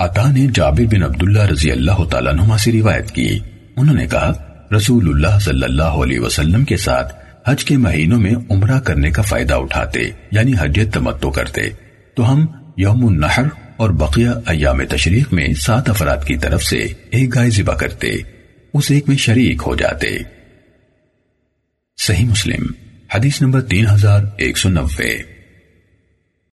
عطا نے جابر بن عبداللہ رضی اللہ تعالیٰ نما سے روایت کی۔ انہوں نے کہا رسول اللہ صلی اللہ علیہ وسلم کے ساتھ حج کے مہینوں میں عمرہ کرنے کا فائدہ اٹھاتے یعنی حج تمتو کرتے۔ تو ہم یوم النحر اور بقیہ ایام تشریق میں سات افراد کی طرف سے ایک گائے ذبح کرتے، اس ایک میں شریک ہو جاتے۔ صحیح مسلم، حدیث نمبر تین ہزار ایک سو نوے۔